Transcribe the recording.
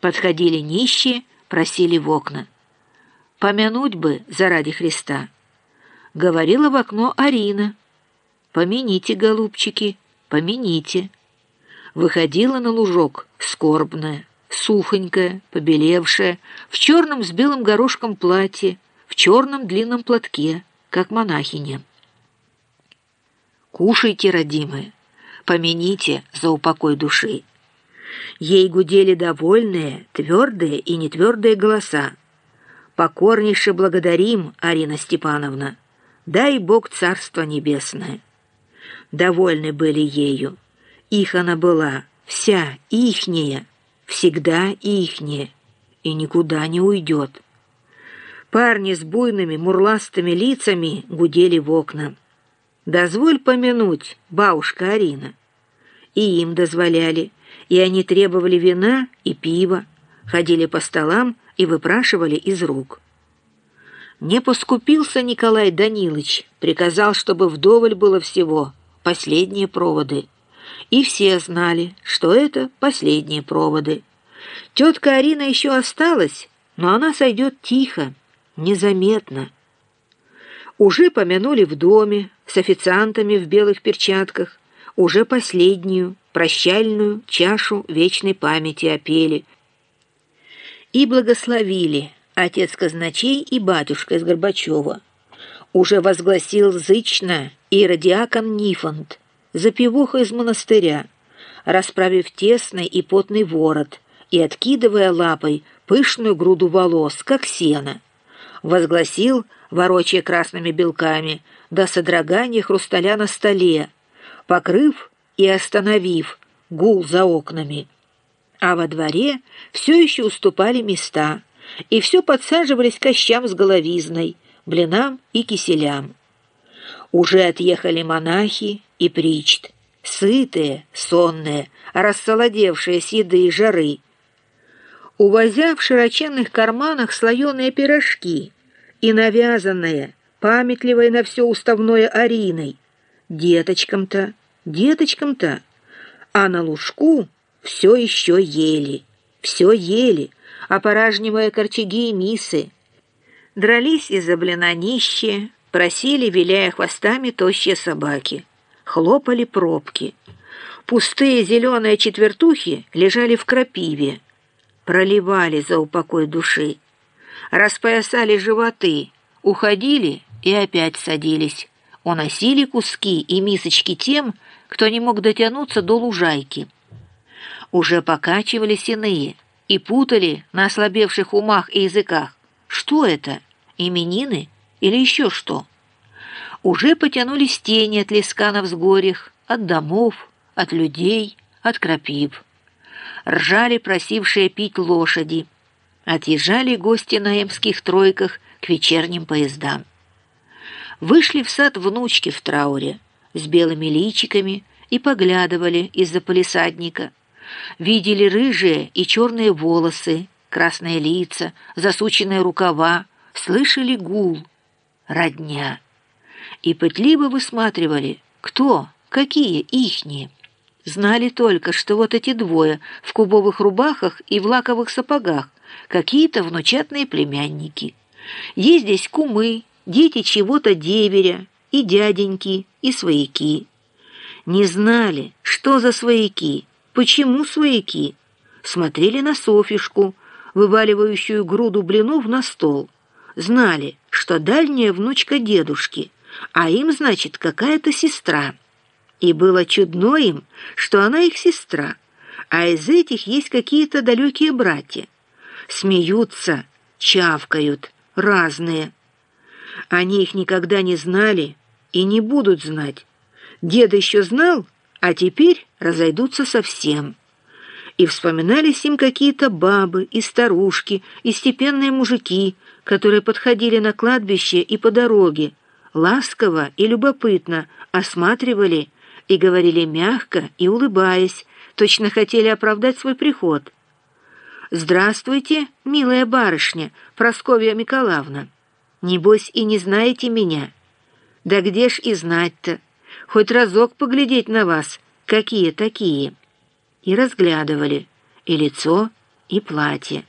Подходили нищие, просили в окна. «Помянуть бы заради Христа!» Говорила в окно Арина. «Помяните, голубчики, помяните!» Выходила на лужок, скорбная, сухонькая, побелевшая, в черном с белым горошком платье, в черном длинном платке, как монахиня. «Кушайте, родимые, помяните за упокой души!» Ей гудели довольные, твердые и нетвердые голоса. «Покорнейше благодарим, Арина Степановна! Дай Бог Царство Небесное!» Довольны были ею. Их она была, вся ихняя, всегда ихняя, и никуда не уйдет. Парни с буйными мурластыми лицами гудели в окна. «Дозволь помянуть, бабушка Арина». И им дозволяли, и они требовали вина и пива, ходили по столам и выпрашивали из рук. Не поскупился Николай Данилович, приказал, чтобы вдоволь было всего, последние проводы. И все знали, что это последние проводы. Тетка Арина еще осталась, но она сойдет тихо, незаметно. Уже помянули в доме с официантами в белых перчатках, уже последнюю, прощальную чашу вечной памяти опели. И благословили отец казначей и батюшка из Горбачева. Уже возгласил зычно и радиакон Нифонт, запевуха из монастыря, расправив тесный и потный ворот и откидывая лапой пышную груду волос, как сено. Возгласил, ворочая красными белками, до содрогания хрусталя на столе, покрыв и остановив гул за окнами. А во дворе все еще уступали места, и все подсаживались кощам с головизной, блинам и киселям. Уже отъехали монахи и причт, сытые, сонные, рассолодевшие с еды и жары, увозя в широченных карманах слоеные пирожки и навязанные, памятливые на все уставное Ариной, деточкам-то деточкам-то, а на лужку все еще ели, все ели, опоражнивая корчаги и мисы. Дрались из-за блина нищие, просили, виляя хвостами, тощие собаки. Хлопали пробки. Пустые зеленые четвертухи лежали в крапиве, проливали за упокой души. Распоясали животы, уходили и опять садились, уносили куски и мисочки тем, кто не мог дотянуться до лужайки. Уже покачивались иные и путали на ослабевших умах и языках. Что это? Именины или еще что? Уже потянулись тени от лесканов с горях, от домов, от людей, от крапив. Ржали просившие пить лошади. Отъезжали гости на эмских тройках к вечерним поездам. Вышли в сад внучки в трауре с белыми личиками и поглядывали из-за полисадника. Видели рыжие и черные волосы, красные лица, засученные рукава, слышали гул, родня. И пытливо высматривали, кто, какие ихние. Знали только, что вот эти двое в кубовых рубахах и в лаковых сапогах, какие-то внучатные племянники. Есть здесь кумы, дети чего-то деверя, и дяденьки, и свояки. Не знали, что за свояки, почему свояки. Смотрели на Софишку, вываливающую груду блинов на стол. Знали, что дальняя внучка дедушки, а им, значит, какая-то сестра. И было чудно им, что она их сестра, а из этих есть какие-то далекие братья. Смеются, чавкают, разные. Они их никогда не знали, и не будут знать. Дед еще знал, а теперь разойдутся совсем. И вспоминались им какие-то бабы и старушки, и степенные мужики, которые подходили на кладбище и по дороге, ласково и любопытно осматривали и говорили мягко и улыбаясь, точно хотели оправдать свой приход. «Здравствуйте, милая барышня, Просковья Миколаевна. Небось и не знаете меня?» Да где ж и знать-то? Хоть разок поглядеть на вас, какие такие. И разглядывали и лицо, и платье.